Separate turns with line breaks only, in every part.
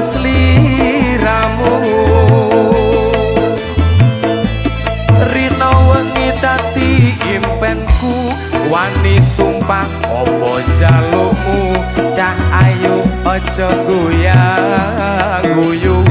seliramu Rino wengi dati impenku Wani sumpah opo jalumu Cah ayu aja
guyang
guyung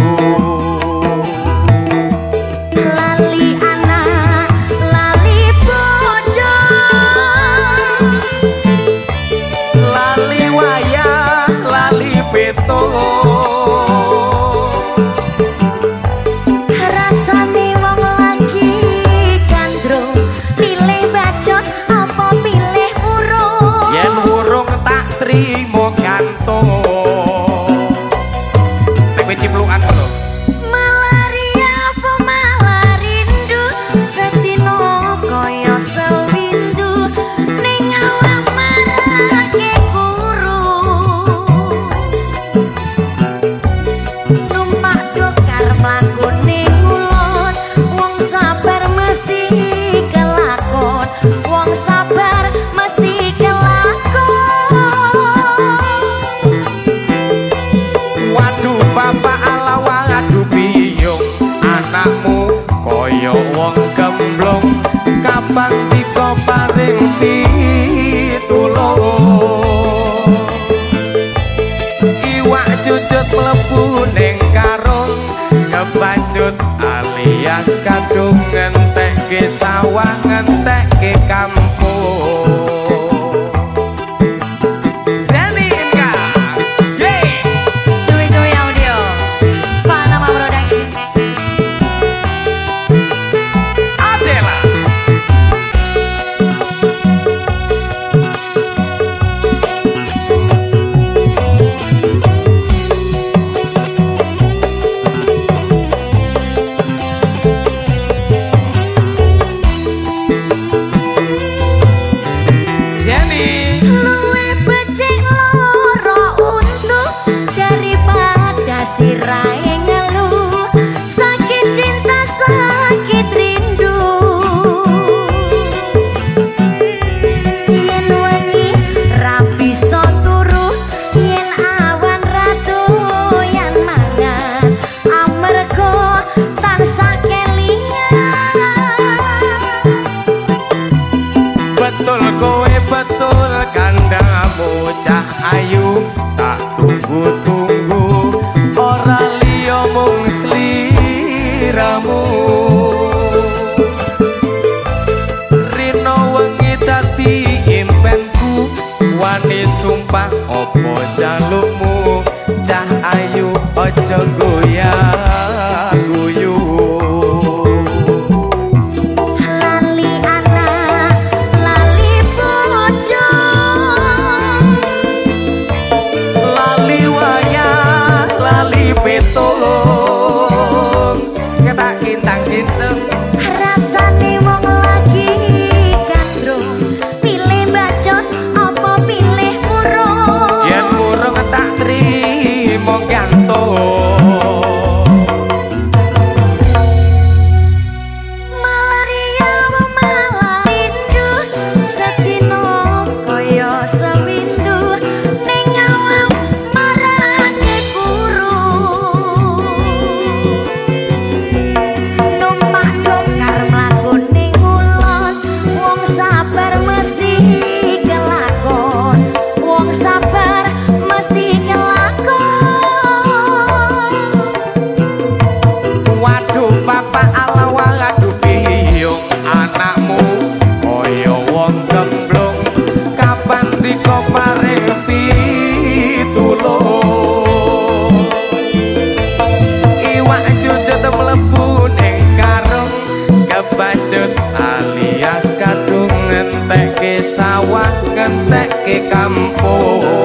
bapak ala waduh biyung anakmu kaya wong gemblong. Kapan dika paring pitulung iwak cucut mlebu ning karung kebacut alias kadung ngentekke sawah ngentekke kampung me. Tunggu-tunggu. Ora liya mung sliramu. Rino wengi dadi impenku. Wani sumpah opo jalukmu Cah ayu ojo goyang sawah ngentekke kampung.